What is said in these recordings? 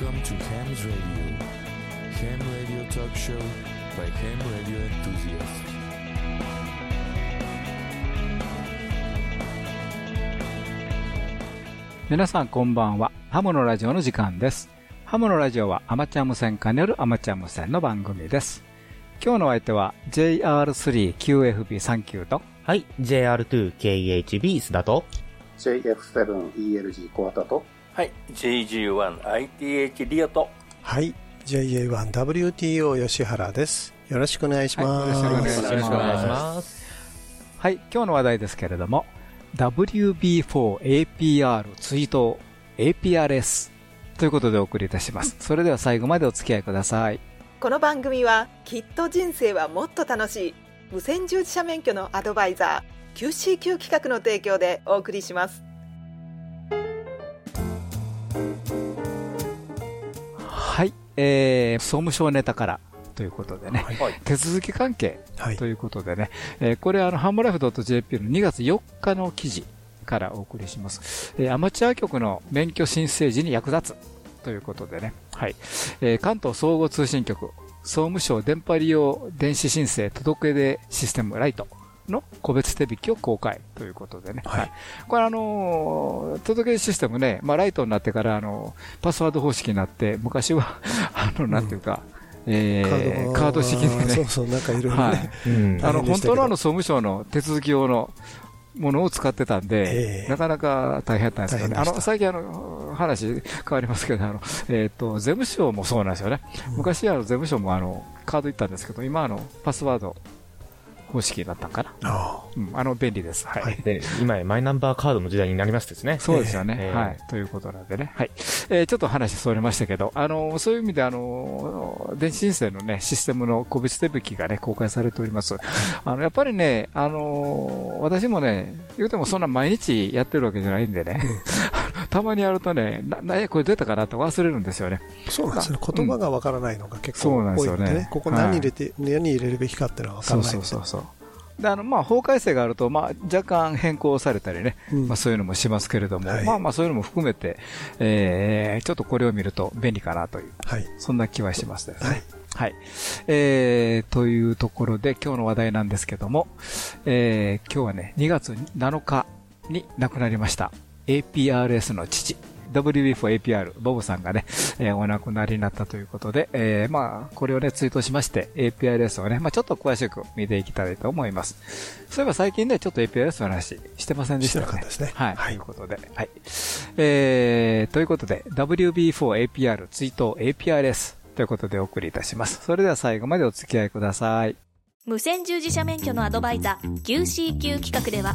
Welcome to Ham's Radio. Ham Radio Talk Show by Ham Radio Enthusiasts. 皆さんこんばんは。ハムのラジオの時間です。ハムのラジオはアマチュア無線化によるアマチュア無線の番組です。今日のお相手は JR3QFB39 とはい、JR2KHB 須田と、JF7ELG コアタと、はい、JG1ITH リオと、はい。JA1WTO 吉原です。よろしくお願いします。はいよろしくお願いしますよろしくお願いします。はい、今日の話題ですけれども WB4APR 追悼 APRS ということでお送りいたします。それでは最後までお付き合いください。この番組はきっと人生はもっと楽しい無線従事者免許のアドバイザー QCQ 企画の提供でお送りしますえー、総務省ネタからということでね、はい、手続き関係はいと。いうことでね、えーこれはあの、ハンモライフ .jp の2月4日の記事からお送りします。えーアマチュア局の免許申請時に役立つということでね、はい。えー関東総合通信局、総務省電波利用電子申請届出システムライトの個別手引きを公開ということでね。はい。これあのー届け出システムね、まあライトになってからあの、パスワード方式になって、昔は、あの、なんていうか、えーカード式でね、そうそう、なんかいろい。ろあの、本当のあの、総務省の手続き用のものを使ってたんで、ええ。なかなか大変だったんですけどね。あの、最近あの、話変わりますけど、あの、えっ、と、税務署もそうなんですよね。昔あの、税務署もあの、カード行ったんですけど、今あの、パスワード方式になったんかな？あうん、あの、便利です。はい。はいで、今やマイナンバーカードの時代になりますですね。そうですよね。ええはい。ということなんでね。はい。えーちょっと話それましたけど、あの、そういう意味で、あの、電子申請のね、システムの個別手引きがね、公開されております。あの、やっぱりね、あの、私もね、言うてもそんな毎日やってるわけじゃないんでね、たまにやるとね、な、な、えこれ出たかなって忘れるんですよね。あそうなんですね。言葉がわからないのが結そう構なんですよね。ここ何入れて、何入れるべきかっていうのはわからない。そうそうそう。で、あの、まあ、法改正があると、まあ、若干変更されたりね、うんまあ、そういうのもしますけれども、はいまあまあ、そういうのも含めて、えー、ちょっとこれを見ると便利かなという、はい。そんな気はしますね。はい。はい。えー、というところで今日の話題なんですけども、えー、今日はね、2月7日に亡くなりました。APRS の父、WB4APR、ボブさんがね、えーお亡くなりになったということで、えー、まあ、これをね、ツイートしまして、APRS をね、まあちょっと詳しく見ていきたいと思います。そういえば最近ね、ちょっと APRS の話してませんでしたよね。してなかったですねはい。はいということで、はい。えー、ということで、WB4APR 追悼 APRS ということでお送りいたします。それでは最後までお付き合いください。無線従事者免許のアドバイザー QCQ 企画では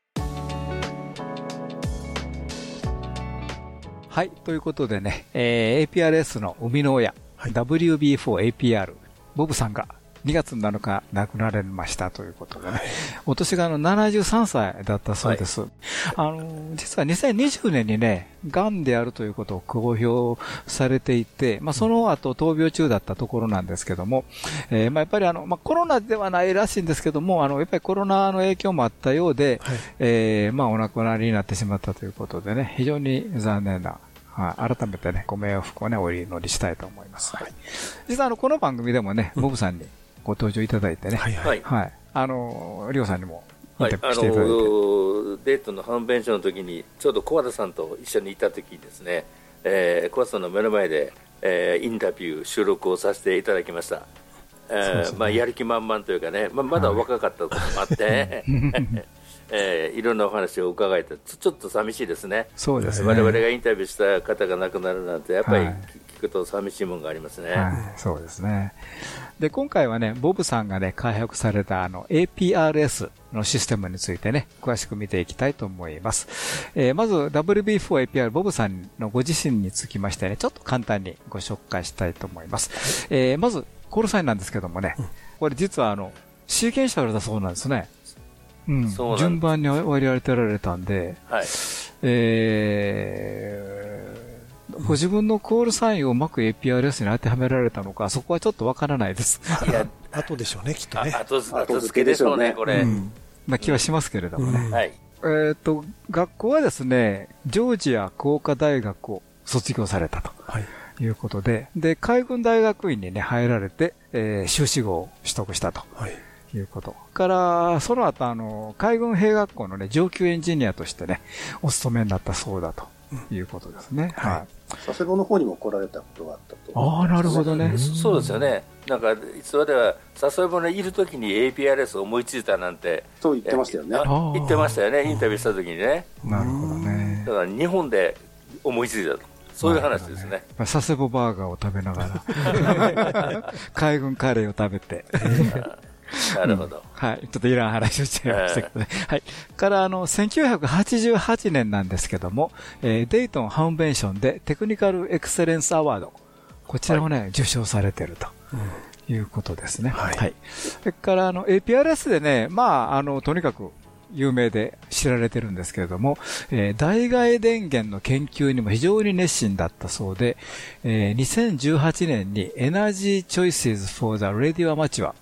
はい。ということでね、えー APRS の生みの親、WB4APR、ボブさんが2月7日亡くなられましたということでね、お年があの73歳だったそうです。あの、実は2020年にね、癌であるということを公表されていて、まあその後闘病中だったところなんですけども、えーまあやっぱりあの、まあコロナではないらしいんですけども、あの、やっぱりコロナの影響もあったようで、はい。えーまあお亡くなりになってしまったということでね、非常に残念な、はい、改めてね、ご冥福をね、お祈りしたいと思います。はい。実はあの、この番組でもね、ボブさんにご登場いただいてね、はい。は。はいい、はい。あの、リオさんにもインはい、タビューあしていただいて、のデートの反弁書の時に、ちょうど小和田さんと一緒にいた時にですね、えー、小和田さんの目の前で、えーインタビュー、収録をさせていただきました。えーそうですねまあ、やる気満々というかね、まあ、まだ若かったこともあって、えーいろんなお話を伺えてちょちょっと寂しいですね。そうですね。我々がインタビューした方が亡くなるなんて、やっぱりくと寂しいものがありますね。はい、そうですね。で、今回はね、ボブさんがね、開発されたあの APRS のシステムについてね、詳しく見ていきたいと思います。えーまず WB4APR ボブさんのご自身につきましてね、ちょっと簡単にご紹介したいと思います。えーまず、コールサインなんですけどもね、これ実はあの、シーケンシャルだそうなんですね。うん。順番に割り当てられたんで、はい。えー、ご自分のコールサインをうまく APRS に当てはめられたのか、そこはちょっとわからないです。いや、後でしょうね、きっとあね。後後付けでしょうね、これ。うん。な気はしますけれどもね。うんはい。えっ、と、学校はですね、ジョージア工科大学を卒業されたとはい。いうことで、で、海軍大学院にね、入られて、えー修士号を取得したとはい。いうこと。から、その後、あの、海軍兵学校のね、上級エンジニアとしてね、お勤めになったそうだということですね。はい。佐世保の方にも来られたことがあったと。ああ、なるほどね。そうですよね。なん。か、それでは、誘い物にいるときに APRS を思いついたなん。て、と言ってましたよね。言ってましたよね、インタビューしたときにね。なるほどねだ。から日本で思いついたと。そういう話ですね。佐世保バーガーを食べながら、海軍カレーを食べて、なるほど。はい。ちょっといらん話をしちゃいましたけどね。はい。から、あの、1988年なんですけども、えーデイトンハンベンションでテクニカルエクセレンスアワード。こちらをね、受賞されてると。いうことですね。はいそれから、あの、APRS でね、まあ、あの、とにかく有名で知られてるんですけれども、えー代替電源の研究にも非常に熱心だったそうで、えー2018年に Energy Choices for the Radio Amateur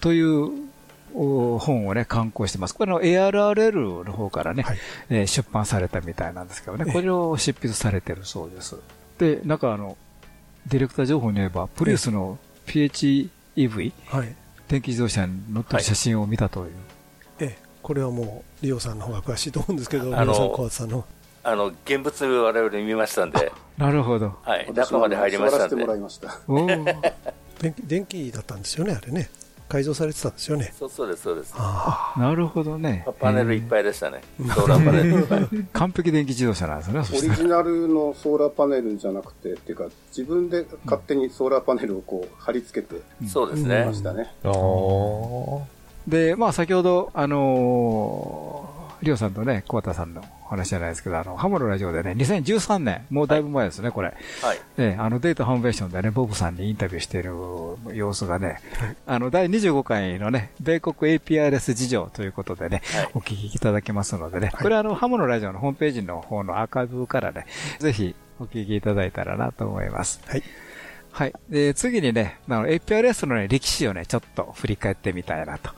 というお本をね、刊行してます。これの ARRL の方からね、はいえー出版されたみたいなんですけどね、ええこれを執筆されてるそうです。で、なんかあの、ディレクター情報によれば、プリウスの PHEV、はい。電気自動車に乗ってる写真を見たという。ええ、これはもう、リオさんの方が詳しいと思うんですけど、リあのオさん、小松さんの。あの、現物我々見ましたんで、なるほど。はい、中まで入りましたんで座らせても。らいました。おー 電気電気だったんですよね、あれね。改造されてたんですよね。そうそうです、そうです。あなるほどね。パネルいっぱいでしたね。ソーラーパネルいっぱい。え ー完璧電気自動車なんですね、そオ。リジナルのソーラーパネルじゃなくて、っていうか、自分で勝手にソーラーパネルをこう貼り付けてそうですねま。したね。おで、まあ先ほど、あのーリオさんとね、コ田さんのお話じゃないですけど、あの、ハモのラジオでね、2013年、もうだいぶ前ですね、これ。はい。ええ、あのデータファンベーションでね、ボブさんにインタビューしている様子がね、あの、第25回のね、米国 APRS 事情ということでね、はいお聞きいただけますのでね、これあの、ハモのラジオのホームページの方のアーカイブからね、ぜひお聞きいただいたらなと思います。はい。はい。で、次にね、あの APRS のね、歴史をね、ちょっと振り返ってみたいなと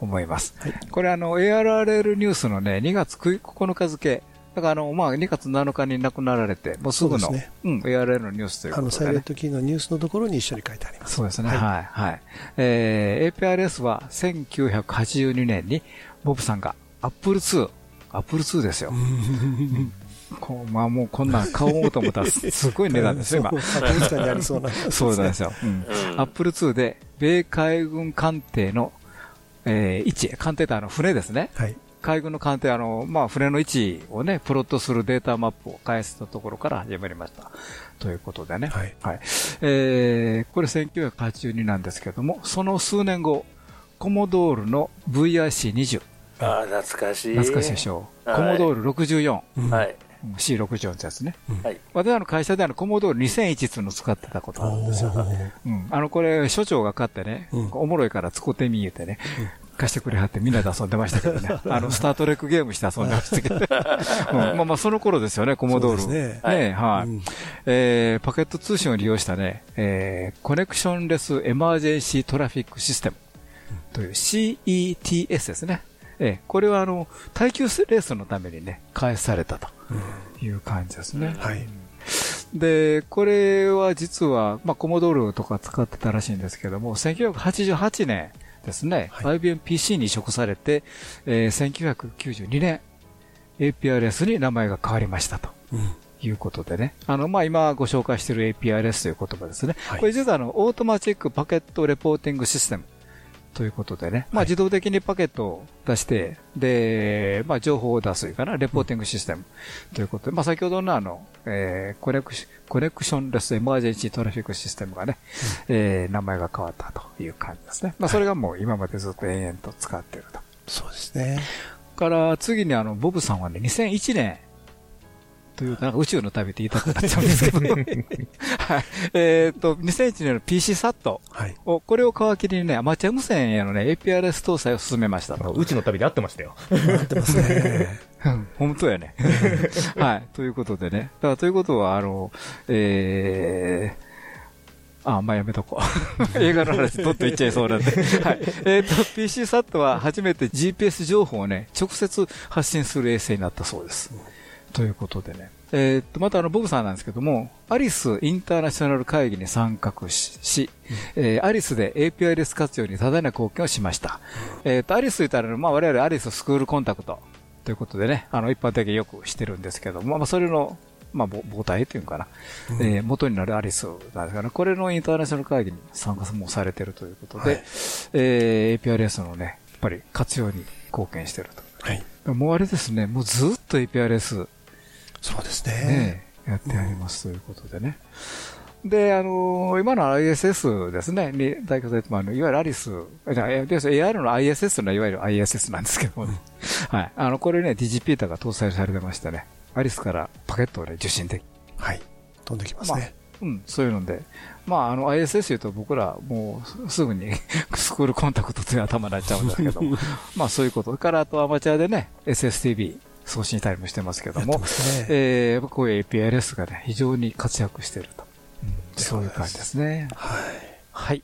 思います。これあの、ARRL ニュースのね、2月9日付、だからあの、まあ、2月7日に亡くなられて、もうすぐの、ねうん、ARL のニュースというあの、ことで、ね。サイレントキーのニュースのところに一緒に書いてあります。そうですね。ははいい。はい。えー、APRS は1982年に、ボブさんが Apple II、Apple II ですよ。こうまあもうこんなん買おうと思ったらす すごい値段ですよ、今。そうな。んですよ。うんうんアップル2で、米海軍艦艇の、えー位置、艦艇ってあの船ですね。はい。海軍の艦艇、あの、まあ、船の位置をね、プロットするデータマップを返したところから始まりました。ということでね。はいえーこれ1982なんですけども、その数年後、コモドールの VRC20、ああ、懐かしい。懐かしいでしょう。はいコモドール64、はい。うん C64 ってやつね。はい。私あの会社であのコモドール2001っていうのを使ってたことあるんですよ。うん。あの、これ、所長が買ってね、うんおもろいから使ってみ言うてね、貸してくれはってみんなで遊んでましたけどね。あの、スタートレックゲームして遊んでましたけど。うん、まあまあ、その頃ですよね、コモドール。はい、うんえー、パケット通信を利用したね、えー、コネクションレスエマージェンシートラフィックシステムという CETS ですね。えー、これはあの、耐久レースのためにね、開発されたという感じですね。はい。で、これは実は、まあ、コモドールとか使ってたらしいんですけども、1988年ですね、はい IBM PC に移植されて、えー1992年、APRS に名前が変わりましたと。うんいうことでね。あの、まあ、今ご紹介している APRS という言葉ですね。はいこれ実はあの、オートマチックパケットレポーティングシステムということでね。まあ、自動的にパケットを出して、で、まあ、情報を出すかな、レポーティングシステムということで、まあ、先ほどのあの、えーコネクシ、コネクションレスエマージェンシートラフィックシステムがね、えー名前が変わったという感じですね。まあ、それがもう今までずっと延々と使っていると。そうですね。から次にあの、ボブさんはね、2001年というか、宇宙の旅って言いたくなっちゃうんですけど。はい。えっ、と、2001年の PC サットはい。を、これを皮切りにね、アマチュア無線へのね、APRS 搭載を進めましたと。宇宙の旅で会ってましたよ。なってますね。うん本当やね。はい。ということでね。だからということは、あの、えー、あ、まあやめとこう。映画の話どっと言っちゃいそうなんで。はい。えっ、と、PC サットは初めて GPS 情報をね、直接発信する衛星になったそうです。ということでね。えっ、と、またあの、ボブさんなんですけども、アリスインターナショナル会議に参画し、しえーアリスで APIRS 活用に多大な貢献をしました。えっ、と、アリスと言ったら、まあ我々アリススクールコンタクトということでね、あの、一般的によくしてるんですけども、まあそれの、まあ、ぼ母体っていうのかな、えー元になるアリスなんですかね、これのインターナショナル会議に参加もされてるということで、はいえー APRS のね、やっぱり活用に貢献してるはい。と。もうあれですね、もうずっと APRS そうですね。ね、やってありますということでね。で、あのー今の ISS ですね、に代表されてもあの、いわゆるアリス、AR の ISS のいわゆる ISS なんですけどもね。はい。あの、これね、ディジピータが搭載されてましてね、アリスからパケットをね、受信できはい。飛んできますね。うん、そういうので、まあ、あの、ISS 言うと僕らもうすぐに スクールコンタクトという頭になっちゃうんですけど、まあそういうこと。それからあとアマチュアでね、SSTV 送信したりもしてますけどもね。えー、こういう APLS がね、非常に活躍していると。そういう感じですね。はい。はい。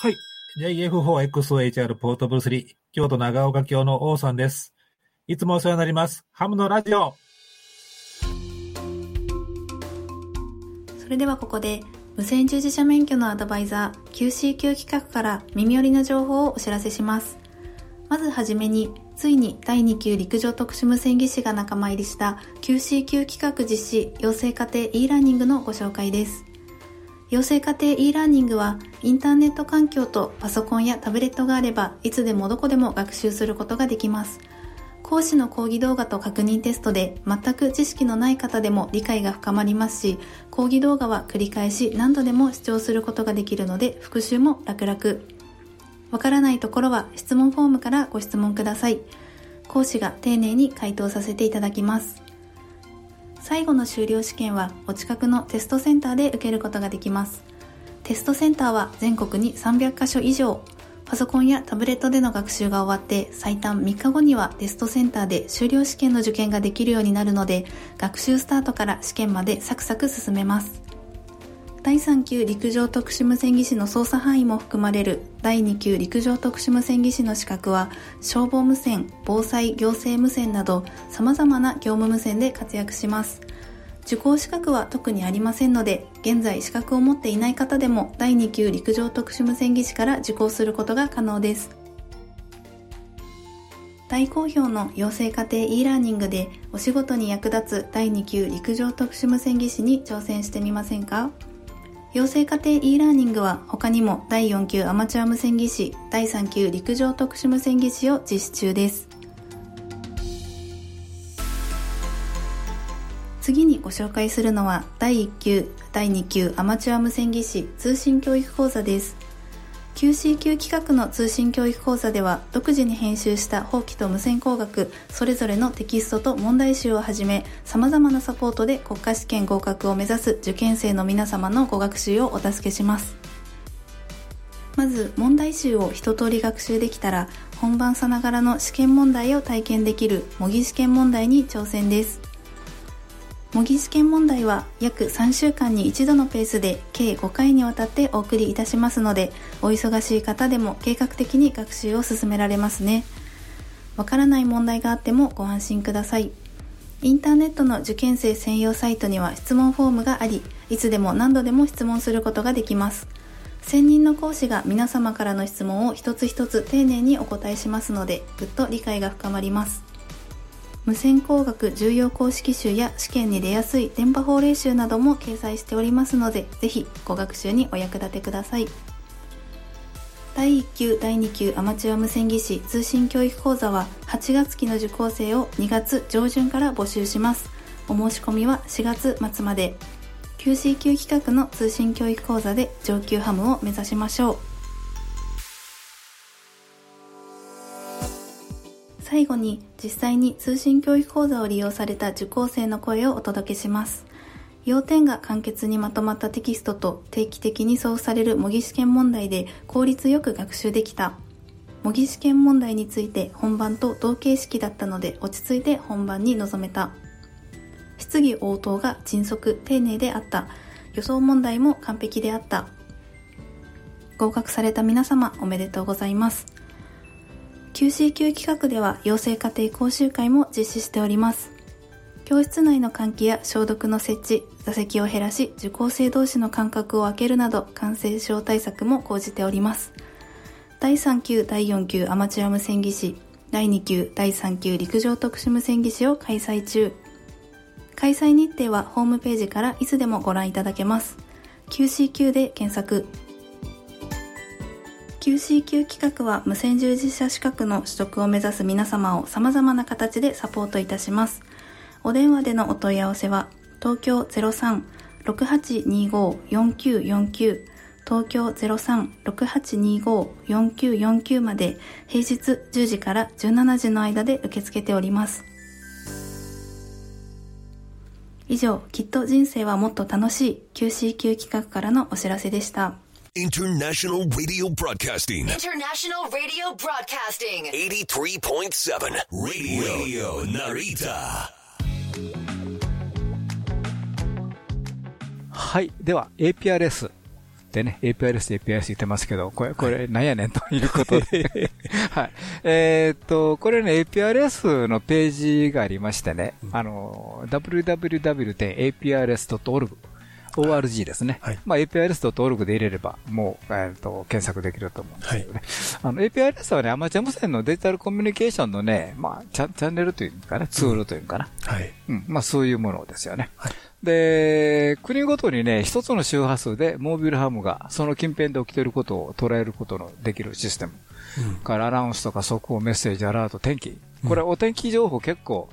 はい。JF4XOHR ポートブル3、京都長岡京の王さんです。いつもお世話になります。ハムのラジオ。それではここで無線従事者免許のアドバイザー QCQ 企画から耳寄りな情報をお知らせします。まずはじめに、ついに第2級陸上特殊無線技師が仲間入りした QCQ 企画実施養成家庭 e ラーニングのご紹介です。養成家庭 e ラーニングはインターネット環境とパソコンやタブレットがあればいつでもどこでも学習することができます。講師の講義動画と確認テストで全く知識のない方でも理解が深まりますし、講義動画は繰り返し何度でも視聴することができるので復習も楽々。わからないところは質問フォームからご質問ください。講師が丁寧に回答させていただきます。最後の修了試験はお近くのテストセンターで受けることができます。テストセンターは全国に300カ所以上。パソコンやタブレットでの学習が終わって最短3日後にはテストセンターで修了試験の受験ができるようになるので学習スタートから試験までサクサク進めます。第3級陸上特殊無線技師の操作範囲も含まれる第2級陸上特殊無線技師の資格は消防無線、防災行政無線など様々な業務無線で活躍します。受講資格は特にありませんので、現在資格を持っていない方でも第2級陸上特殊無線技師から受講することが可能です。大好評の養成家庭 e ラーニングでお仕事に役立つ第2級陸上特殊無線技師に挑戦してみませんか？養成家庭 e ラーニングは他にも第4級アマチュア無線技師、第3級陸上特殊無線技師を実施中です。次にご紹介するのは第1級、第2級アマチュア無線技師通信教育講座です。QCQ 企画の通信教育講座では独自に編集した法規と無線工学それぞれのテキストと問題集をはじめ様々なサポートで国家試験合格を目指す受験生の皆様のご学習をお助けします。まず問題集を一通り学習できたら本番さながらの試験問題を体験できる模擬試験問題に挑戦です。模擬試験問題は約3週間に一度のペースで計5回にわたってお送りいたしますのでお忙しい方でも計画的に学習を進められますね。わからない問題があってもご安心ください。インターネットの受験生専用サイトには質問フォームがありいつでも何度でも質問することができます。専任の講師が皆様からの質問を一つ一つ丁寧にお答えしますのでぐっと理解が深まります。無線工学重要公式集や試験に出やすい電波法令集なども掲載しておりますのでぜひご学習にお役立てください。第1級第2級アマチュア無線技師通信教育講座は8月期の受講生を2月上旬から募集します。お申し込みは4月末まで。QCQ 企画の通信教育講座で上級ハムを目指しましょう。最後に実際に通信教育講座を利用された受講生の声をお届けします。要点が簡潔にまとまったテキストと定期的に送付される模擬試験問題で効率よく学習できた。模擬試験問題について本番と同形式だったので落ち着いて本番に臨めた。質疑応答が迅速、丁寧であった。予想問題も完璧であった。合格された皆様おめでとうございます。QCQ 企画では養成家庭講習会も実施しております。教室内の換気や消毒の設置、座席を減らし、受講生同士の間隔を空けるなど、感染症対策も講じております。第3級、第4級アマチュア無線技師、第2級、第3級陸上特殊無線技師を開催中。開催日程はホームページからいつでもご覧いただけます。QCQ で検索。QCQ 企画は無線従事者資格の取得を目指す皆様を様々な形でサポートいたします。お電話でのお問い合わせは、東京03-6825-4949東京03-6825-4949まで平日10時から17時の間で受け付けております。以上、きっと人生はもっと楽しい QCQ 企画からのお知らせでした。International Radio Broadcasting. International Radio Broadcasting. 83.7 Radio, Radio Narita. はい。では、APRS でね、APRS、APRS 言ってますけど、これ、これ、なんやねんということで。はい。えーっと、これね、APRS のページがありましてね、あの、www.aprs.org。Org ですね。まあ、aprs.org で入れれば、もう、えっ、と、検索できると思うんですけどね。あの、APRS はね、アマチュア無線のデジタルコミュニケーションのね、まあ、チャチャンネルというかね、ツールというかな。はい。うん。まあ、そういうものですよね。で、国ごとにね、一つの周波数でモービルハムがその近辺で起きていることを捉えることのできるシステム。からアナウンスとか速報、メッセージ、アラート、天気。これ、お天気情報結構、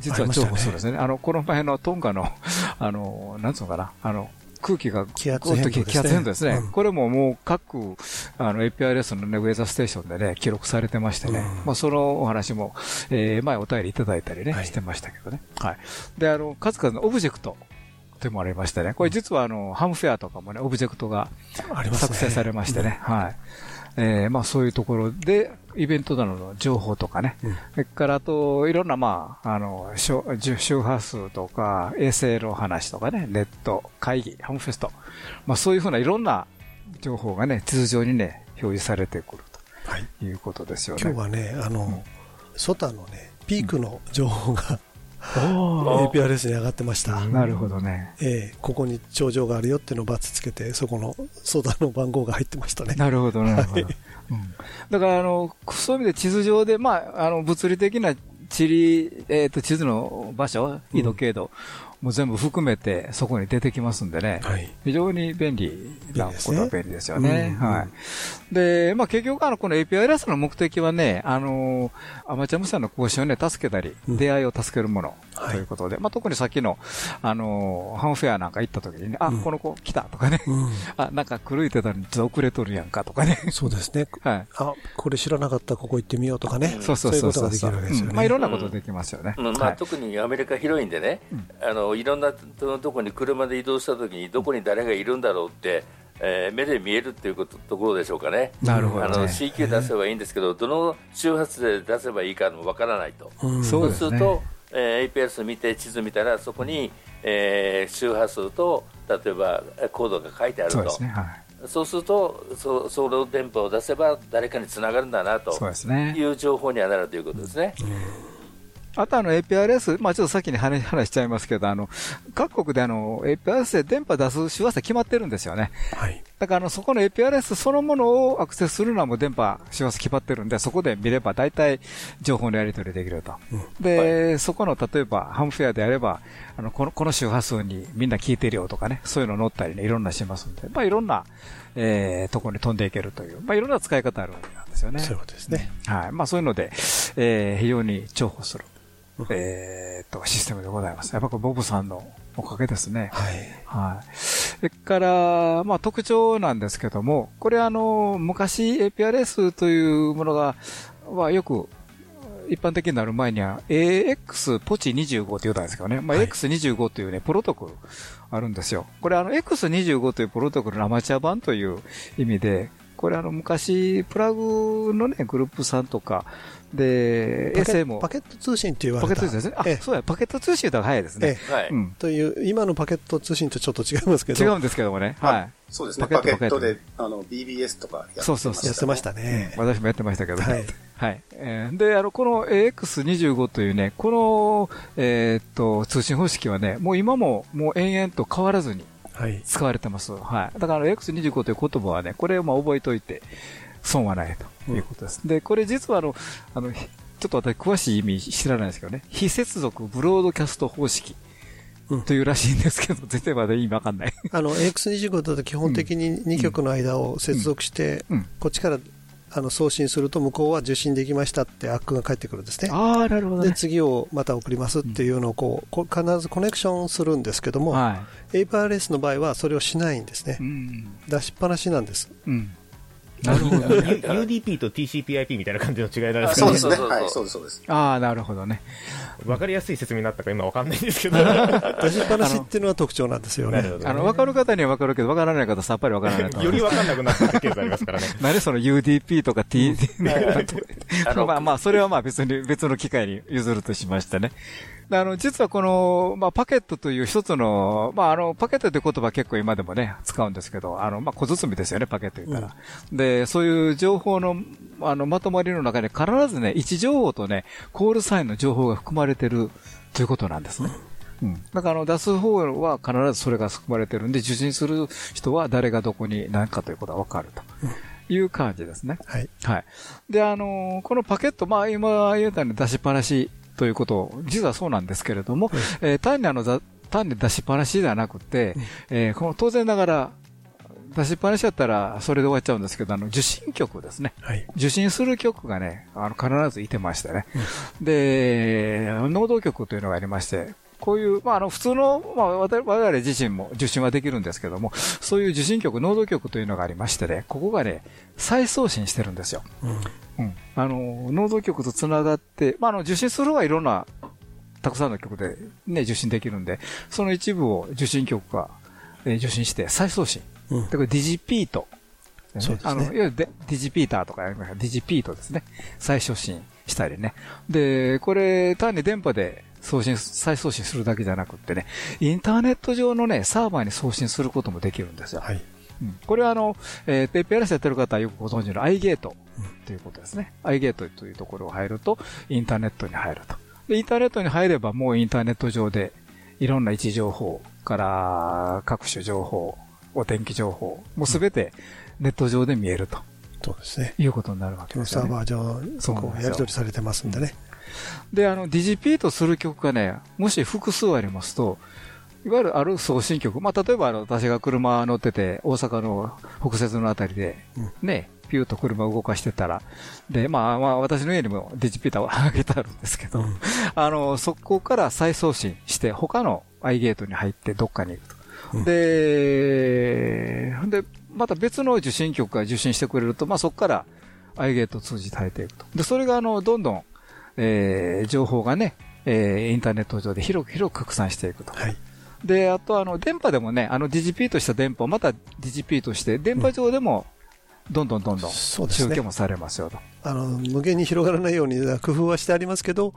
実は情報そうですね。あの、この前のトンガの、あの、なんつうのかな、あの、空気が、気圧変動ですね気圧変動ですね。うんこれももう各、あの、APRS のね、ウェザーステーションでね、記録されてましてね。まあ、そのお話も、えー、前お便りいただいたりね、してましたけどね。はい。で、あの、数々のオブジェクト、でもありましてね。これ実はあの、ハムフェアとかもね、オブジェクトが作成されましてね。はい。えーまあそういうところで、イベントなどの情報とかね。それからあと、いろんなまあ、あの、しょじゅ周波数とか、衛星の話とかね、ネット、会議、ハムフェスト。まあそういうふうないろんな情報がね、地図上にね、表示されてくるということですよね。今日はね、あの、ソタのね、ピークの情報が、APRS に上がってました。なるほどね。ええここに頂上があるよっていうのをバツつけて、そこのソタの番号が入ってましたね。なるほど、なるほど。はいうんだから、あの、そういう意味で地図上で、まあ、あの、物理的な地理、えっ、と、地図の場所、緯度、経度、もう全部含めて、そこに出てきますんでね。非常に便利なことは便利ですよね。うんはい。で、まあ、結局、あの、この APIRS の目的はね、あの、アマチュア無線の更新をね、助けたり、出会いを助けるもの、ということで、まあ、特にさっきの、あの、ハンフェアなんか行った時にね、あ、この子来たとかね、あ、なんか狂いてたのにちょっと遅れとるやんかとかね。そうですね。はい。あ、これ知らなかった、ここ行ってみようとかね。そうそういうそうそうことができるわけですよね。うんまあ、いろんなことできますよね。うんまあはい特にアメリカ広いんでね、あのいろんなととこに車で移動したときにどこに誰がいるんだろうって、えー目で見えるっていうことところでしょうかね。なるほどねあの CQ 出せばいいんですけど、どの周波数で出せばいいかもわからないと。うんそうすると、えー APS 見て地図見たらそこに、えー周波数と例えばえーコードが書いてあると。そうですね。はい。そうすると、そその電波を出せば誰かにつながるんだなとそうですねいう情報にはなるということですね。あとあの APRS、まあちょっと先に話話しちゃいますけど、あの、各国であの APRS で電波出す周波数決まってるんですよね。はい。だからあの、そこの APRS そのものをアクセスするのはもう電波周波数決まってるんで、そこで見れば大体情報のやり取りできると。で、そこの例えばハムフェアであれば、あの、この、この周波数にみんな聞いてるよとかね、そういうの載ったりね、いろんなしますんで、まあいろんな、えー、ところに飛んでいけるという、まあいろんな使い方あるわけなんですよね。そういうことですね。はい。まあそういうので、えー、非常に重宝する、えー、と、システムでございます。やっぱこれボブさんのおかげですね。はい。はい。それから、まあ特徴なんですけども、これあの、昔 APRS というものが、はよく一般的になる前には AX ポチ25って言ったんですけどね。まあ、X25 というね、プロトコルあるんですよ。これあの X25 というプロトコルのアマチュア版という意味で、これあの昔、プラグのね、グループさんとか、で、パケ SA も。パケット通信って言われた。パケット通信ですね。あ、ええそうや、パケット通信と早いですね。はいうん。という、今のパケット通信とちょっと違いますけど。違うんですけどもね。はい。そうですね。パケットで、あの、BBS とかやってました、ね。そうそうそうやってましたね。私もやってましたけど。はい。で、あの、この AX25 というね、この、えーっと、通信方式はね、もう今も、もう延々と変わらずにはい。使われてます。はい。だから X25 という言葉はね、これをまあ覚えといて、損はないということです。で、これ実はあの、あの、ちょっと私詳しい意味知らないですけどね、非接続ブロードキャスト方式というらしいんですけど、絶対まだ意味わかんない。あの、AX25 だと基本的に2曲の間を接続して、こっちからあの送信すると向こうは受信できましたってアックが返ってくるんですね。ああ、なるほど、ね、で、次をまた送りますっていうのをこう、こ必ずコネクションするんですけども、は APRS の場合はそれをしないんですね。出しっぱなしなんです。うん。なるほど。UDP と TCPIP みたいな感じの違いなんですかそうですね。はい、そうです、そうです。ああ、なるほどね。わかりやすい説明になったか今わかんないんですけど。出しっぱなしっていうのは特徴なんですよね。あの、わかる方にはわかるけど、わからない方さっぱりわからないとよりわかんなくなってるケースありますからね。何その UDP とか T、まあまあ、それはまあ別に、別の機会に譲るとしましてね。あの、実はこの、まあ、パケットという一つの、まあ、あの、パケットという言葉結構今でもね、使うんですけど、あの、まあ、小包みですよね、パケット言ったら。うん、で、そういう情報の、あの、まとまりの中に必ずね、位置情報とね、コールサインの情報が含まれてるということなんですね。うん。だから、あの、出す方は必ずそれが含まれてるんで、受信する人は誰がどこに何かということがわかると。いう感じですね。はい。はい。で、あのこのパケット、まあ、今言ったように出しっぱなしということ、実はそうなんですけれども、うん、えー、単にあの、単に出しっぱなしではなくて、うん、えー、この当然ながら、出しっぱなしだったらそれで終わっちゃうんですけど、あの、受信曲ですね。はい、受信する曲がね、あの、必ずいてましてね。うん、で、能動曲というのがありまして、こういう、まあ、あの、普通の、まあ、我々自身も受信はできるんですけども、そういう受信曲、能動曲というのがありましてね、ここがね、再送信してるんですよ。うん。うん。あの、能動曲と繋がって、まあ、あの、受信するはいろんな、たくさんの曲でね、受信できるんで、その一部を受信曲が、えー、受信して再送信。うん。で、これディジピート。ね、そうですね。あの、いわゆるディジピーターとかやりますディジピートですね。再送信したりね。で、これ、単に電波で、送信、再送信するだけじゃなくってね、インターネット上のね、サーバーに送信することもできるんですよ。はい。うん、これはあの、えー、ペイペイラスやってる方はよくご存知の iGate ということですね。うん、iGate というところを入ると、インターネットに入ると。で、インターネットに入ればもうインターネット上で、いろんな位置情報から各種情報、お天気情報、もうすべてネット上で見えると。そうですね。いうことになるわけですね。サーバー上、そこやり取りされてますんでね。で、あの、ディジピートする曲がね、もし複数ありますと、いわゆるある送信曲、まあ、例えばあの、私が車乗ってて、大阪の北節のあたりで、ね、ピューと車を動かしてたら、で、まあ、まあ、私の家にもディジピーターをあげてあるんですけど、うん、あの、そこから再送信して、他の i ゲートに入ってどっかに行くと。うん、で、で、また別の受信局が受信してくれると、まあ、そこから i ゲートを通じて入っていくと。で、それがあの、どんどん、えー、情報がね、えー、インターネット上で広く広く拡散していくと。はい。で、あとあの、電波でもね、あの、ディジピートした電波をまたディジピートして、電波上でも、どんどんどんどん、中継もされますよと。あの、無限に広がらないように工夫はしてありますけど、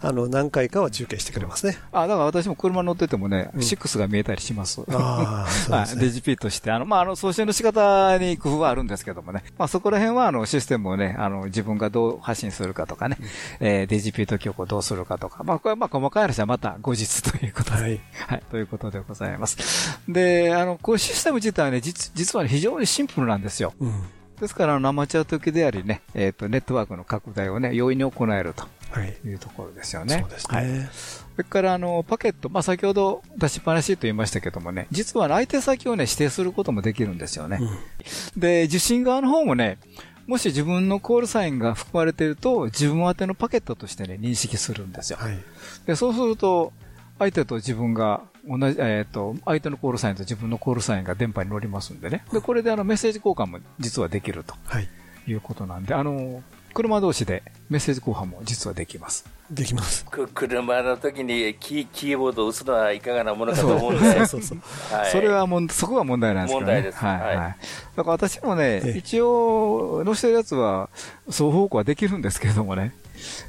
あの、何回かは中継してくれますね。あ、だから私も車乗っててもね、うん、6が見えたりします。ああ、そうですね。デジピートして、あの、まあ、あの、送信の仕方に工夫はあるんですけどもね。まあ、そこら辺は、あの、システムをね、あの、自分がどう発信するかとかね、うん、えー、デジピート曲をどうするかとか、まあ、これはまあ、細かい話はまた後日ということで。はい。はい、ということでございます。で、あの、こういうシステム自体はね、実、実は、ね、非常にシンプルなんですよ。うんですから、アマチュア時でありね、えっ、ー、と、ネットワークの拡大をね、容易に行えるというところですよね。はい、そうですね。はい。それから、あの、パケット、まあ、先ほど出しっぱなしと言いましたけどもね、実は相手先をね、指定することもできるんですよね。うん、で、受信側の方もね、もし自分のコールサインが含まれていると、自分宛てのパケットとしてね、認識するんですよ。はい。で、そうすると、相手と自分が同じ、えっ、ー、と、相手のコールサインと自分のコールサインが電波に乗りますんでね。で、これであのメッセージ交換も実はできると。はい。いうことなんで、あの、車同士でメッセージ交換も実はできます。できます。く車の時にキーキーボードを打つのはいかがなものかと思うんで、そうそうそう。はい それはもん、そこは問題なんですけどね。問題ですはい、はいはい。だから私もね、ええ一応、載せてるやつは、双方向はできるんですけどもね。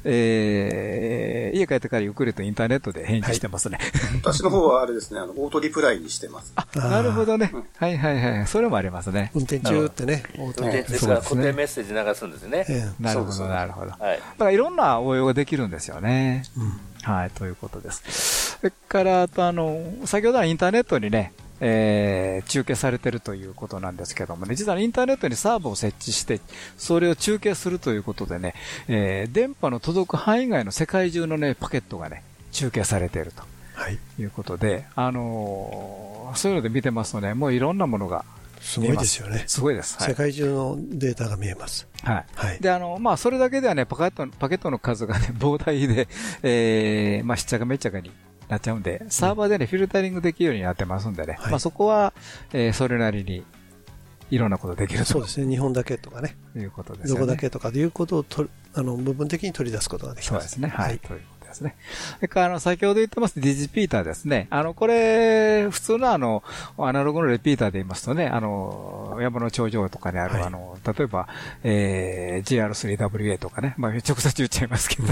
えー、家帰ってからゆっくりとインターネットで返事してますね。私の方はあれですね、あの、オートリプライにしてます。なるほどね。はいはいはい。それもありますね。運転中ってね、オート運転中から固定メッセージ流すんですね。えなるほど、なるほど。だかはい。らいろんな応用ができるんですよね。はい、ということです。それから、あとあの、先ほどはインターネットにね、えー中継されてるということなんですけどもね、実はインターネットにサーバーを設置して、それを中継するということでね、えー電波の届く範囲外の世界中のね、パケットがね、中継されているとはい。いうことで、あのーそういうので見てますとね、もういろんなものがすごいですよね。すごいです。はい世界中のデータが見えます。はい。はい。で、あの、まあ、それだけではね、パケットケットの数がね、膨大で、えー、まあ、しっちゃかめっちゃかになっちゃうんで、サーバーでね、フィルタリングできるようになってますんでね、はいまあ、そこは、えー、それなりに、いろんなことできるとそうですね。日本だけとかね。いうことですよね。どこだけとかいうことをとるあの部分的に取り出すことができま。そうですすね。はい。ということですね。それから、あの、先ほど言ってますディジピーターですね。あの、これ、普通のあの、アナログのレピーターで言いますとね、あの、山の頂上とかにある、はいあの、例えば、えー、GR3WA とかね、まあ、直接言っちゃいますけど、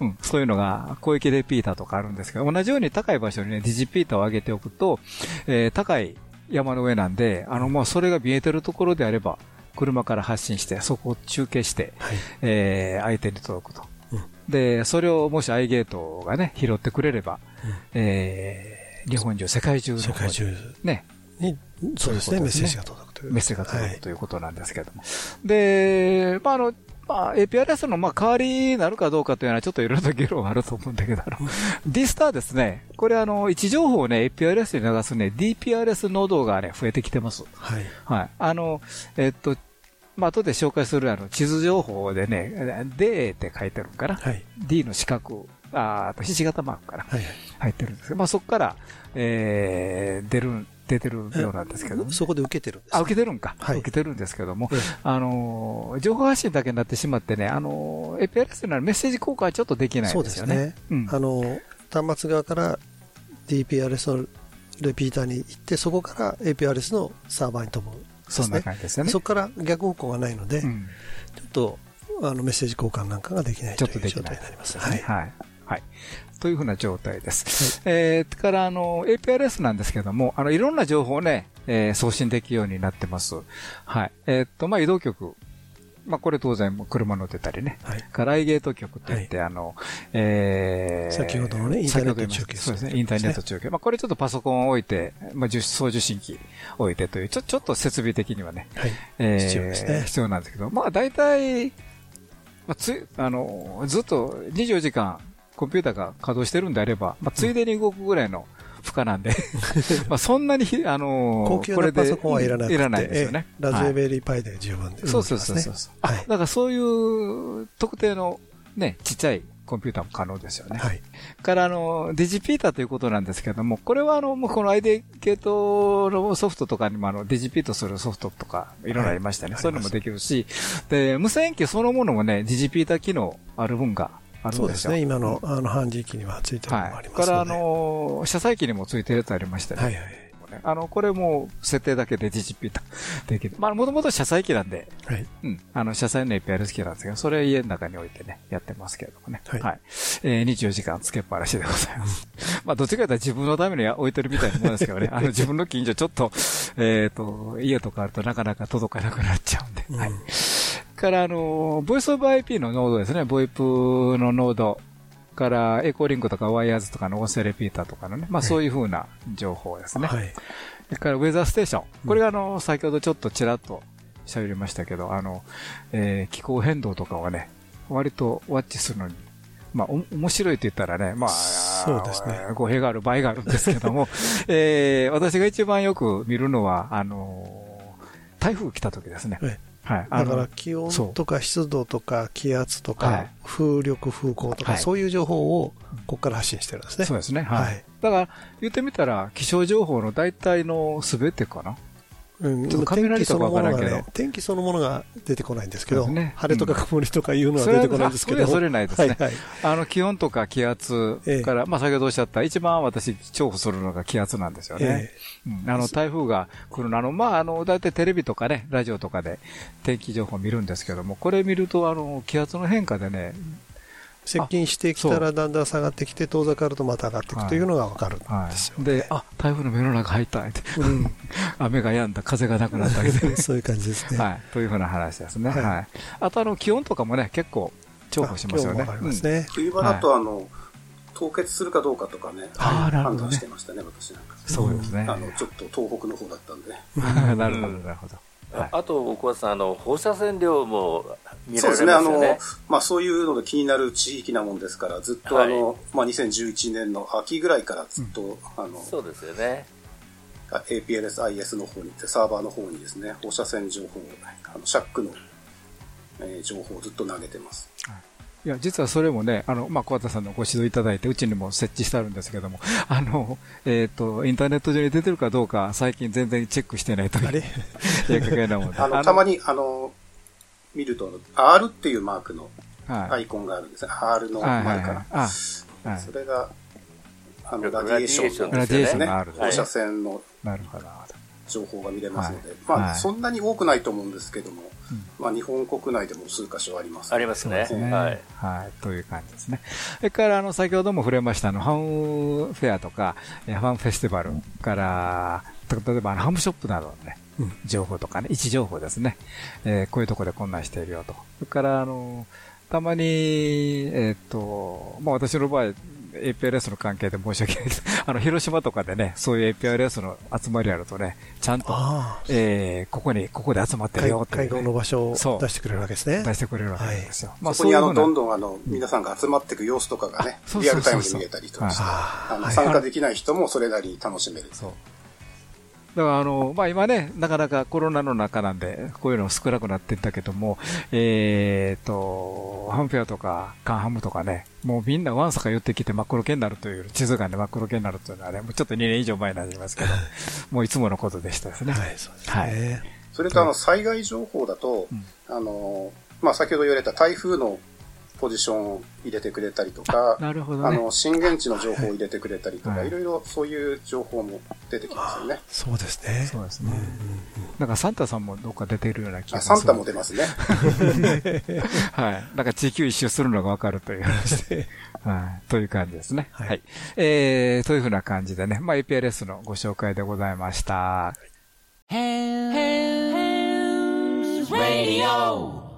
うん、そういうのが、広域レピーターとかあるんですけど、同じように高い場所にね、ディジピーターを上げておくと、えー、高い山の上なんで、あの、もうそれが見えてるところであれば、車から発信して、そこを中継して、はい。えー相手に届くと。うんで、それをもしアイゲートがね、拾ってくれれば、うんえー日本中、世界中の世界中ね、に、そうですね、メッセージが届くという。メッセージが届はいくということなんですけども。で、まあ、あの、まあ、APRS の、まあ、代わりになるかどうかというのはちょっといろいろと議論あると思うんだけど、あの、D スターですね。これあの、位置情報をね、APRS に流すね、DPRS ノードがね、増えてきてます。はい。はい。あの、えっと、まあ、後で紹介するあの、地図情報でね、D って書いてるんかな。はい。D の四角、ああとひし形マークからはい。入ってるんですけど、まあ、そこから、えー、出る、出てるようなんですけど、そこで受けてるんです。あ、受けてるんか。はい受けてるんですけども、ええあのー、情報発信だけになってしまってね、あのー、APRS ならメッセージ交換はちょっとできないですすね。うんあの、端末側から DPRS のレピーターに行って、そこから APRS のサーバーに飛ぶ。そんな感じですよね。そこから逆方向がないので、うんちょっとあのメッセージ交換なんかができないという状態になります。は。はいい。はい。はい。というふうな状態です。えー、から、あの、APRS なんですけども、あの、いろんな情報をね、えー送信できるようになってます。はい。えーっと、まあ、移動局。まあ、これ当然、車乗ってたりね。はい。から、イゲート局といって、あの、えー先ほどのねインターネット中継先ほど言いましたそうですね、インターネット中継。まあ、これちょっとパソコンを置いて、まあ、受送受信機置いてという、ちょ、ちょっと設備的にはね、はい。えー必要ですね必要なんですけど、まあ大体、まあ、つい、あの、ずっと24時間コンピューターが稼働してるんであれば、まあついでに動くぐらいの負荷なんで、まあそんなにひ、あの高級これでなパソコンはいらないらないですよね。ええラズはいベリーパイで十分ですね。そうそうそう。あはいだからそういう特定のね、ちっちゃいコンピューターも可能ですよね。はい。から、あの、デジピーターということなんですけども、これはあの、もうこの ID 系統のソフトとかにもあの、デジピートするソフトとか、いろいろありましたね。はいそういうのもできるし、で、無線機そのものもね、デジピーター機能ある分があるんでよ。そうですすね。今の、あの、半時期にはついてるのもあはい。りますので。から、あの、車載機にもついてるやつありましたね。はいはい。あの、これも設定だけでデジピーターできる。まあ、もともと車載機なんで、はい。うん。あの、車載の API 好きなんですけど、それ家の中に置いてね、やってますけれどもね。はいえー、24時間つけっぱなしでございます。まあ、どっちかというと自分のために置いてるみたいなもんですけどね。あの、自分の近所ちょっと、えっ、と、家とかあるとなかなか届かなくなっちゃうんで。はい。から、あの、ボイスオブ IP のノードですね。ボイプのノード。から、エコーリンクとかワイヤーズとかの音声レピーターとかのね。まあ、そういう風な情報ですね。はい。それから、ウェザーステーション。これが、あの、先ほどちょっとちらっと喋りましたけど、あの、えー気候変動とかをね、割とワッチするのに、まあ、お面白いと言ったらね、まあ、そうですね語弊がある場合があるんですけども、えー私が一番よく見るのは、あの、台風来た時ですね。えはい。だから気温とか湿度とか気圧とはいか風力風向とかはいそういう情報をここから発信してるんですね。そうですね。はい。はいだから、言ってみたら、気象情報の大体の全てかなうん、ちょっと雷とかわからんけど。天気そのものがね、天気そのものが出てこないんですけど、ね。晴れとか曇りとかいうのは出てこないんですけど、それないですね。はいはい。あの、気温とか気圧から、まあ先ほどおっしゃった、一番私重宝するのが気圧なんですよね。うん。あの、台風が来るの、あの、まああの、だいたいテレビとかね、ラジオとかで天気情報を見るんですけども、これ見ると、あの、気圧の変化でね、接近してきたらだんだん下がってきて、遠ざかるとまた上がっていくというのがわかるんですよ。で、あ、台風の目の中入ったって、雨が止んだ、風がなくなったわけで、そういう感じですね。はい。というふうな話ですね。はいはい。あと、あの、気温とかもね、結構重宝しますよね。あ今日もわかりますね冬場だと、あの、凍結するかどうかとかね、あーなるほどね判断してましたね、私なんか。そうですねあの、ちょっと東北の方だったんで。う んなるほど、なるほど。ああと、小松さん、あの、放射線量も見られそうですね、あのますよね。、まあそういうので気になる地域なもんですから、ずっとあの、まあ2011年の秋ぐらいからずっと、あの、そうですよね。APLS-IS の方に行って、サーバーの方にですね、放射線情報を、あの、シャックの、えー情報をずっと投げてます。いや、実はそれもね、あの、まあ、小畑さんのご指導いただいて、うちにも設置してあるんですけども、あの、えっ、と、インターネット上に出てるかどうか、最近全然チェックしてないという。あれ？もんであの、たまに、あの、見ると、R っていうマークのはいアイコンがあるんですね。R のはいはいはい前から。あはいそれが、あの、ララディエーションのラディエーションがある放射線のなるほど。情報が見れますので、はいまあ、はいそんなに多くないと思うんですけども、まあ、日本国内でも数箇所あります。ありますねそうですね。ははいい。という感じですね。それから、あの、先ほども触れました、あの、ハムフェアとか、えファンフェスティバルから、例えば、あのハムショップなどのね、情報とかね、位置情報ですね。えーこういうところでこんなんしているよと。それから、あの、たまに、えーっと、まあ私の場合、APLS の関係で申し訳ないです。あの、広島とかでね、そういう APLS の集まりあるとね、ちゃんとあ、えーここに、ここで集まってるよっていうね、会合の場所を出してくれるわけですね。出してくれるわけですよ。まあそこにあの、どんどんあの、皆さんが集まっていく様子とかがね、リアルタイムで見れたりとかして、ああの、参加できない人もそれなりに楽しめる。そう。だからあの、まあ今ね、なかなかコロナの中なんで、こういうの少なくなってったけども、えーと、ハンフェアとか、カンハムとかね、もうみんなワンサか寄ってきて真っ黒系になるという、地図がね、真っ黒系になるというのはね、もうちょっと2年以上前になりますけど、もういつものことでしたですね。はい、そうですはい。それとあの、災害情報だと、あの、まあ、先ほど言われた台風のポジションを入れてくれたりとか、なるほどねあの、震源地の情報を入れてくれたりとか、はいいろいろそういう情報も出てきますよね。そうですね。そうですね。なんかサンタさんもどっか出てるような気があする。サンタも出ますね はい。なんか地球一周するのがわかるという話で。はい。という感じですね。はい。えー、というふうな感じでね、まあ APLS のご紹介でございました。Radio.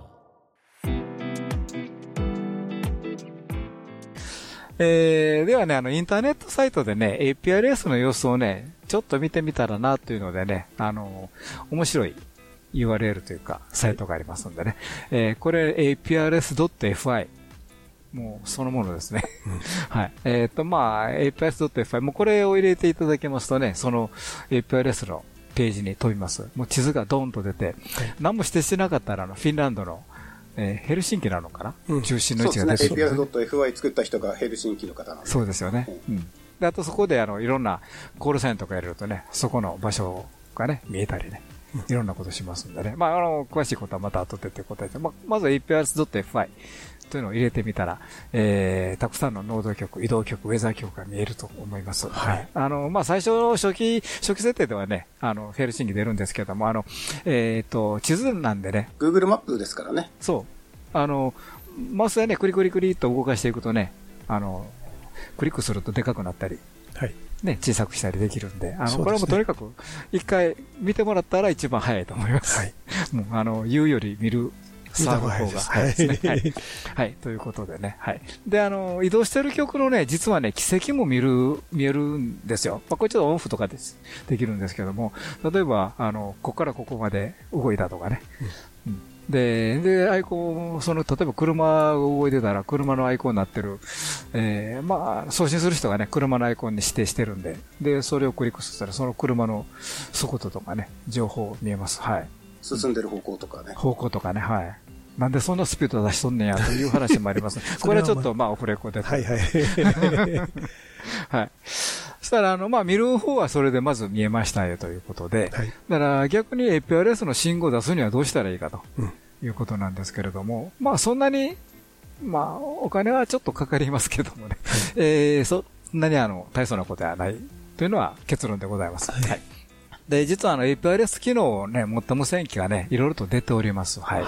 えー、ではね、あの、インターネットサイトでね、APRS の様子をね、ちょっと見てみたらなというのでね、あの、面白い URL というか、サイトがありますんでね。えーこれ aprs.fi。もう、そのものですね。はい。えっ、と、まあ、aprs.fi。もうこれを入れていただけますとね、その aprs のページに飛びます。もう地図がドーンと出て、何もしてしてなかったら、あの、フィンランドの、えーヘルシンキなのかな、中心の位置そうですね。が出てくるんですね APS.FY 作った人がヘルシンキの方なんで。そうですよね。うん。で、あとそこで、あの、いろんなコールサインとかやるとね、そこの場所がね、見えたりね、いろんなことしますんでね。まあ、あの、詳しいことはまた後でって答えて、まあ、まずは APRS.FI というのを入れてみたら、えー、たくさんの濃度局、移動局、ウェザー局が見えると思います。はい。あの、まあ、最初の初期、初期設定ではね、あの、ヘルシンキ出るんですけども、あの、えっ、と、地図なんでね。Google マップですからね。そう。あの、マウスでね、クリクリクリっと動かしていくとね、あの、クリックするとでかくなったり、はい。ね、小さくしたりできるんで、あの、ねこれはもうとにかく、一回見てもらったら一番早いと思います。はい。もう、あの、言うより見る、サーブの方が早いですね。はい。はい。ということでね。はい。で、あの、移動してる曲のね、実はね、軌跡も見る、見えるんですよ。まあ、これちょっとオンオフとかです。できるんですけども、例えば、あの、ここからここまで動いたとかね。うんで、で、アイコン、その、例えば車が動いてたら、車のアイコンになってる、えー、まあ、送信する人がね、車のアイコンに指定してるんで、で、それをクリックしたら、その車の速度とかね、情報見えます。はい。進んでる方向とかね。方向とかね、はい。なんでそんなスピード出しとんねんや、という話もあります。これはちょっと、まあ、オフレコで。はいはい。はい。そししたら、あの、まあ、見る方はそれでまず見えましたよということで、はいだから逆に APRS の信号を出すにはどうしたらいいかということなんですけれども、まあ、そんなに、まあ、お金はちょっとかかりますけどもね、えーそんなにあの、大層なことはないというのは結論でございます。はい。で、実はあの APRS 機能をね、持った無線機がね、いろいろと出ております。はい。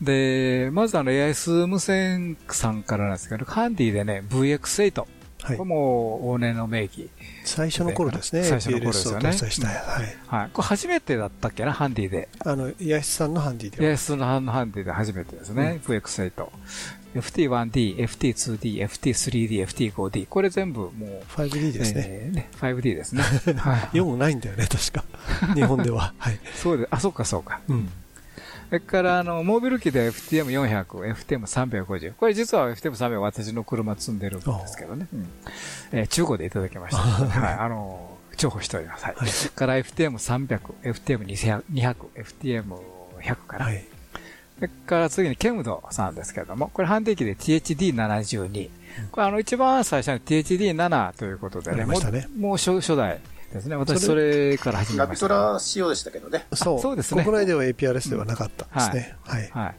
で、まずあの AIS 無線さんからなんですけど、ハンディでね、VX8。これも往年の名機。最初の頃ですね最初の頃ですよね。はいはい。これ初めてだったっけな、ハンディで。あの、八重さんのハンディでは。イエスのハンハンディで初めてですね。VX8。FT1D、FT2D、FT3D、FT5D。これ全部もう。5D ですねえーね 5D ですね。はい。4もないんだよね、確か。日本では。はい。そうで、あ、そうかそうか。うん。それから、あの、モービル機で FTM400、FTM350。これ実は FTM300 私の車積んでるんですけどね。うんえー中古でいただきました。はい。あの、重宝しております。はい。それから FTM300、FTM200、FTM100 かな。それから次にケムドさんですけれども、これハンディ機で THD72。これあの一番最初に THD7 ということでね、ねもうもう初初代ですね。私それから始めました。ラ仕様でしたけどね。そう。そうですね国内では APRS ではなかったんですね。はい。はい。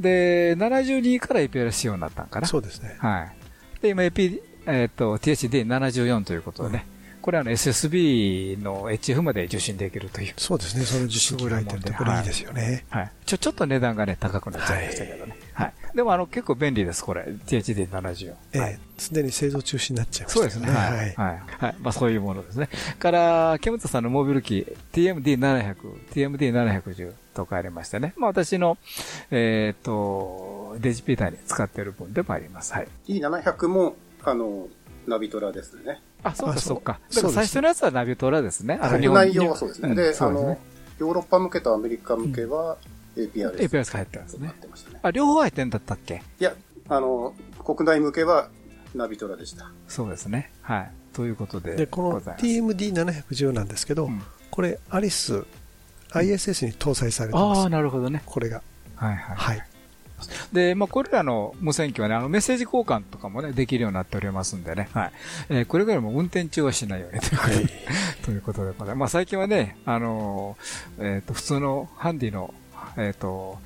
で、72から APRS 仕様になったんかな。そうですね。はい。で、今 AP、えっ、と、THD74 ということでね、これあの SSB の HF まで受信できるという。そうですね。その受信機が入ってるとこれいいですよね。はい。ちょ、ちょっと値段がね、高くなっちゃいましたけどね。はい。でもあの、結構便利です、これ。THD74。ええ、すでに製造中止になっちゃいましたよそうですね。はい。はい。はい。まあそういうものですね。から、ケムトさんのモービル機、TMD700、TMD710 とかありましてね。まあ私の、えっ、と、デジピーターに使っている分でもあります。はい。D700 も、あの、ナビトラですね。あ、そうか、あそうか。だから最初のやつはナビトラですね。はい日本内容はそうですね。んで、あの、ヨーロッパ向けとアメリカ向けは APRS。APRS が入ってますね。あ、両方入ってんだったっけ？いや、あの、国内向けはナビトラでした。そうですね。はい。ということで。で、このございます TMD710 なんですけど、これ、アリス、ISS に搭載されてます。ああ、なるほどね。これが。はいはい。はい。で、まあ、これらの無線機はね、あの、メッセージ交換とかもね、できるようになっておりますんでね。はい。えーこれからも運転中はしないようにということで、ということでございます。まあ、最近はね、あのーえっ、と、普通のハンディの、えっ、と、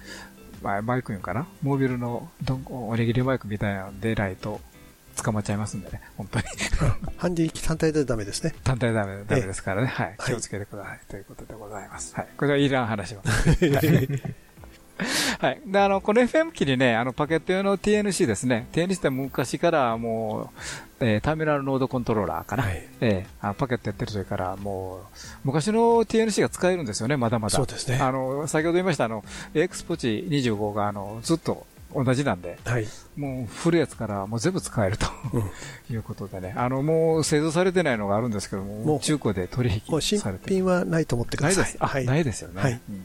まあ、マイク言うんかな？モービルのどんおにぎりマイクみたいなのでないと捕まっちゃいますんでね、本当に。ハンディ機単体ではダメですね。単体ダメ、ダメですからね。はい。気をつけてください。ということでございます。はい。これはいらん話は。は いはい。で、あの、この FM 機にね、あの、パケット用の TNC ですね。TNC って昔からもう、えーターミナルノードコントローラーかな。ええあのパケットやってる時から、もう、昔の TNC が使えるんですよね、まだまだ。そうですねあの、先ほど言いました、あの、X ポチ25が、あの、ずっと同じなんで、はい。もう古いやつからもう全部使えると、いうことでね。あの、もう製造されてないのがあるんですけども、もう中古で取引もう新されて品はないと思ってください。ないです。あ、はい。ないですよね。はいうん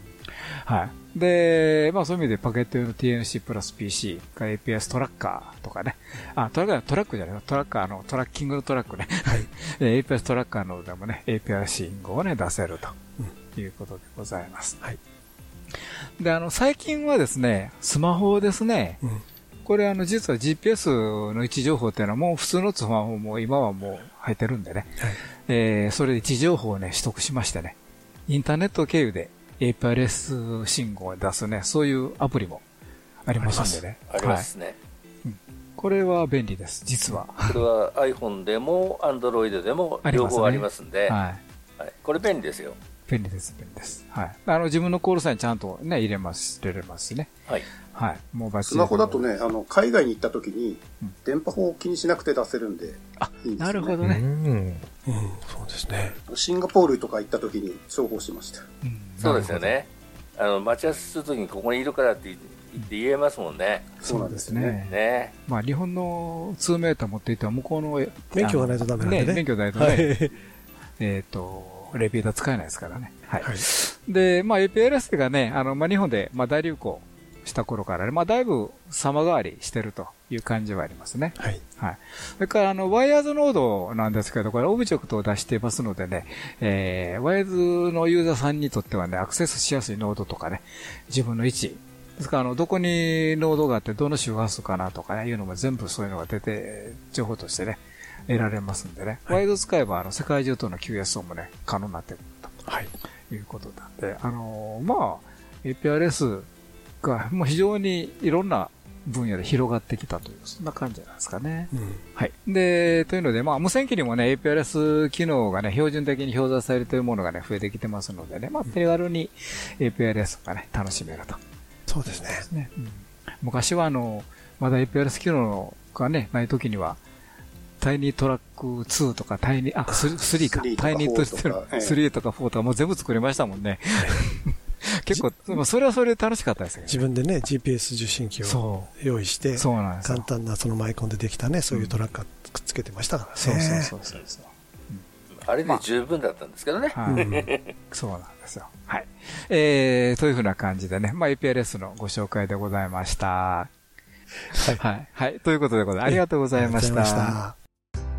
はい。で、まあそういう意味でパケット用の TNC プラス PC か APS トラッカーとかね。あ、トラッカー、トラックじゃないトラッカーのトラッキングのトラックね。はい。APS トラッカーのでもね、APS 信号をね、出せるということでございます。はい。で、あの、最近はですね、スマホですね。これあの、実は GPS の位置情報っていうのはもう普通のスマホも今はもう入ってるんでね。えーそれで位置情報をね、取得しましてね。インターネット経由で APRS 信号を出すね、そういうアプリもありますんでね。ありますね。はいこれは便利です、実は。これは iPhone でも Android でも両方ありますんで、はい。はいこれ便利ですよ。便利です、便利です。はい。あの、自分のコールサインちゃんとね、入れます、入れれますしね。はい。はい。もうバスマホだとね、あの、海外に行った時に、電波法を気にしなくて出せるんで、いいんですよね。なるほどね。うん。そうですね。シンガポールとか行った時に重宝しました。そうですよね。あの、待ち合わせするときにここにいるからって言って言えますもんね。そうなんですね。ね。まあ、日本の2メーター持っていては、向こうの、免許がないとダメなんでね免許ないとね、はいえっと、レピーター使えないですからね。はい。で、まあ、APLS がね、あの、まあ、日本で、まあ、大流行した頃からね、まあ、だいぶ様変わりしてるという感じはありますね。はい。はい。それから、あの、ワイヤーズノードなんですけど、これ、オブジェクトを出していますのでね、えー、ワイヤーズのユーザーさんにとってはね、アクセスしやすいノードとかね、自分の位置、ですから、あの、どこにノードがあって、どの周波数かなとかね、いうのも全部そういうのが出て、情報としてね、得られますんでね。ワイド使えば、あの、世界中との QSO もね、可能になってくると。はい。いうことなんで、あのーまあ、APRS がもう非常にいろんな分野で広がってきたという、そんな感じじゃないですかね。うん。はい。で、というので、まあ、無線機にもね、APRS 機能がね、標準的に表示されているものがね、増えてきてますのでね、まあ、手軽に APRS がね、楽しめると。そうですね。ね。うん昔はあの、まだ APRS 機能がね、ない時には、タイニートラック2とか、タイニー、あ、3, 3か。3とかタイニート4とかええ3とか4とか、もう全部作りましたもんね。結構、まあそれはそれで楽しかったですけどね自分でね、GPS 受信機をそ用意して、そうなんですよ簡単なそのマイコンでできたね、そういうトラックがくっつけてましたからね。そうそうそうそうそう。あれで十分だったんですけどね。はい。そうなんですよ。はい。えー、というふうな感じでね、まあ、APRS のご紹介でございました。はい。はい。はい。ということでございます。ありがとうございましありがとうございまた。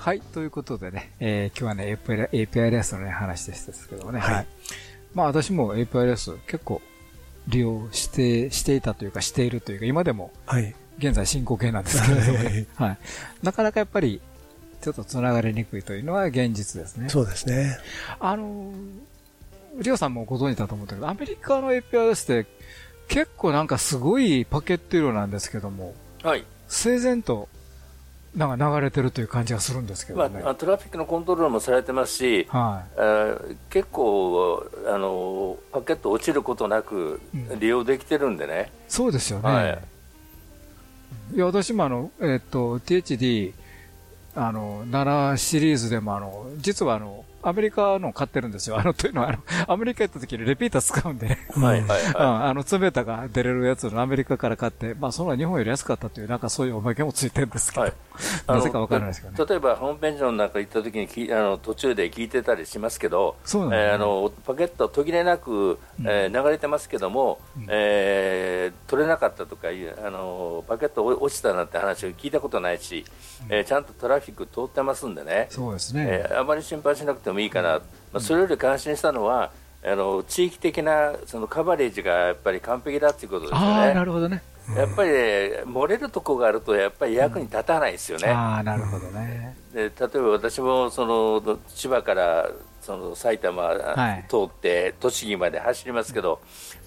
はい。ということでね、えー、今日はね、API APIRS のね、話でしたけどもね。はい。まあ私も APIRS 結構利用して、していたというか、しているというか、今でもはい。現在進行形なんですけれどもはいね。はい。なかなかやっぱり、ちょっと繋がりにくいというのは現実ですね。そうですね。あのー、リオさんもご存知だと思ったけど、アメリカの APIS って結構なんかすごいパケット量なんですけども、はい。整然となんか流れてるという感じがするんですけどね。まあ、トラフィックのコントロールもされてますし、はえー結構あのパケット落ちることなく利用できてるんでね、そうですよね。はいいや、私もあの、えっ、と、THD、あの、7シリーズでもあの、実はあの、アメリカの買ってるんですよ。あの、というのは、あの、アメリカ行った時にレピーター使うんでね。はいはいはいうんあの、ツベタが出れるやつのアメリカから買って、まあ、その日本より安かったという、なんかそういうおまけもついてるんですけど。あのなぜかわからないですけどね。例えばホームページの中行った時にきあの途中で聞いてたりしますけど、そうなんだねえーあのパケット途切れなく、えー流れてますけども、えー取れなかったとかいうあのパケット落ちたなんて話を聞いたことないし、えーちゃんとトラフィック通ってますんでね、そうですね。えーあまり心配しなくてもいいかな、まあ、それより感心したのは、あの地域的なそのカバレージがやっぱり完璧だということですよね。なるほどね。やっぱり、ね、漏れるとこがあると、やっぱり役に立たないですよね。ああ、なるほどね。で例えば私もその千葉からその埼玉はい通って栃木まで走りますけど、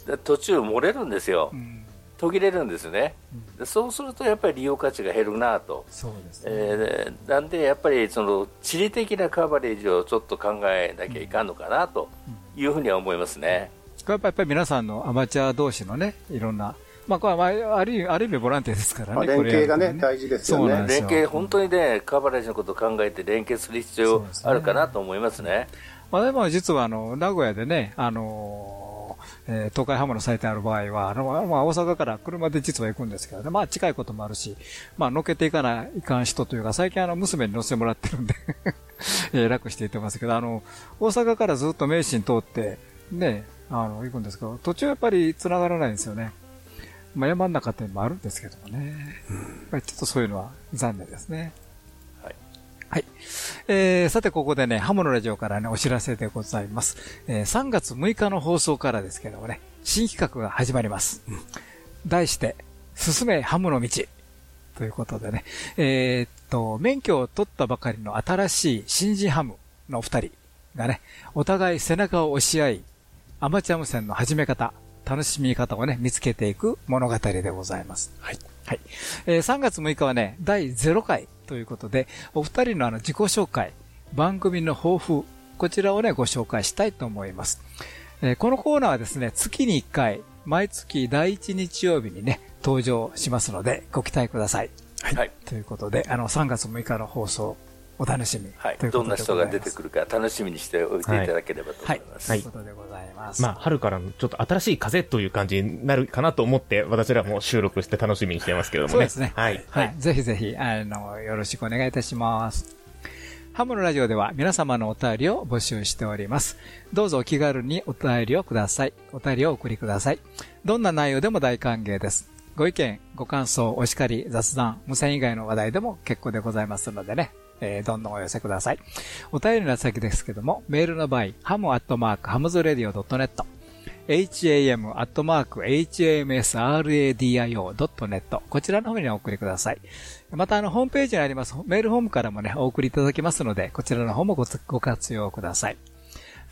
で途中漏れるんですよ、途切れるんですね、でそうするとやっぱり利用価値が減るなと、そうですね。えーなんでやっぱりその地理的なカバレージをちょっと考えなきゃいかんのかなというふうには思いますね。これやっぱやっぱり皆さんのアマチュア同士のね、いろんな、まあ、これはまあある意味、ある意味ボランティアですからね。まあ連携がねと大事ですよね連携、本当にね、カバレージのことを考えて連携する必要あるかなと思いますね。まあ、でも実はあの、名古屋でね、あのーえー東海ハムのサイトある場合は、あの、まあ、大阪から車で実は行くんですけどね、まあ、近いこともあるし、まあ、乗っけていかないかん人というか、最近あの、娘に乗せてもらってるんで えー楽していってますけど、あの、大阪からずっと名神通って、ね、あの、行くんですけど、途中やっぱり繋がらないんですよね。まあ、山の中っていうのもあるんですけどもね。やっぱりちょっとそういうのは残念ですね。はい。はい。えー、さてここでね、ハモのラジオからね、お知らせでございます。えー、3月6日の放送からですけどもね、新企画が始まります。題して、進めハムの道。ということでね、えーっと、免許を取ったばかりの新しい新人ハムのお二人がね、お互い背中を押し合い、アマチュア無線の始め方、楽しみ方をね、見つけていく物語でございます。はい。はい。えー3月6日はね、第0回ということで、お二人のあの自己紹介、番組の抱負、こちらをね、ご紹介したいと思います。えーこのコーナーはですね、月に1回、毎月第1日曜日にね、登場しますので、ご期待ください。はい。ということで、あの、3月6日の放送お楽しみ。はいどんな人が出てくるか楽しみにしておいていただければと思います。ということでございます。まあ、春からのちょっと新しい風という感じになるかなと思って、私らも収録して楽しみにしてますけどもね。そうですね。はい。はい。ぜひぜひ、あの、よろしくお願いいたします。ハムのラジオでは皆様のお便りを募集しております。どうぞお気軽にお便りをください。お便りをお送りください。どんな内容でも大歓迎です。ご意見、ご感想、お叱り、雑談、無線以外の話題でも結構でございますのでね、えーどんどんお寄せください。お便りの先ですけども、メールの場合、ハムアットマーク、ハムズレディオ .net、ham アットマーク hamsradio.net こちらの方にお送りください。またあのホームページにありますメールフォームからもね、お送りいただけますので、こちらの方もごご活用ください。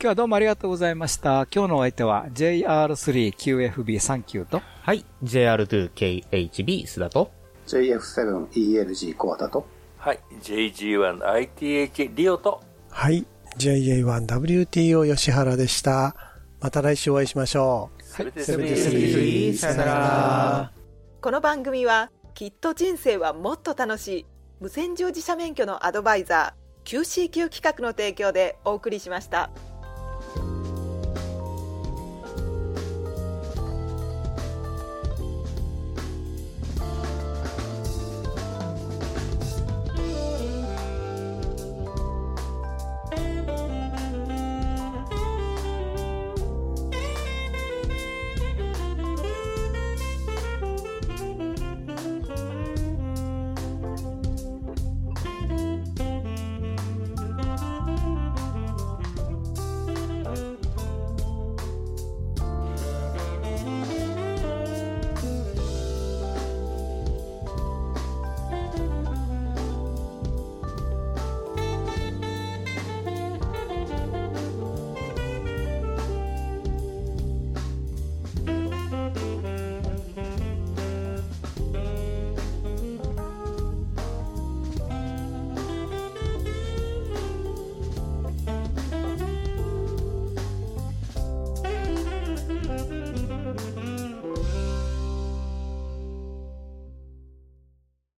今日はどうもありがとうございました。今日のお相手は JR3QFB39 と、はい。JR2KHB 須田と、JF7ELG コアタと、はい。JG1ITH リオと、はい。JA1WTO 吉原でした。また来週お会いしましょう。それでセブンティスリーさよなら。この番組はきっと人生はもっと楽しい無線乗自社免許のアドバイザー QCQ 企画の提供でお送りしました。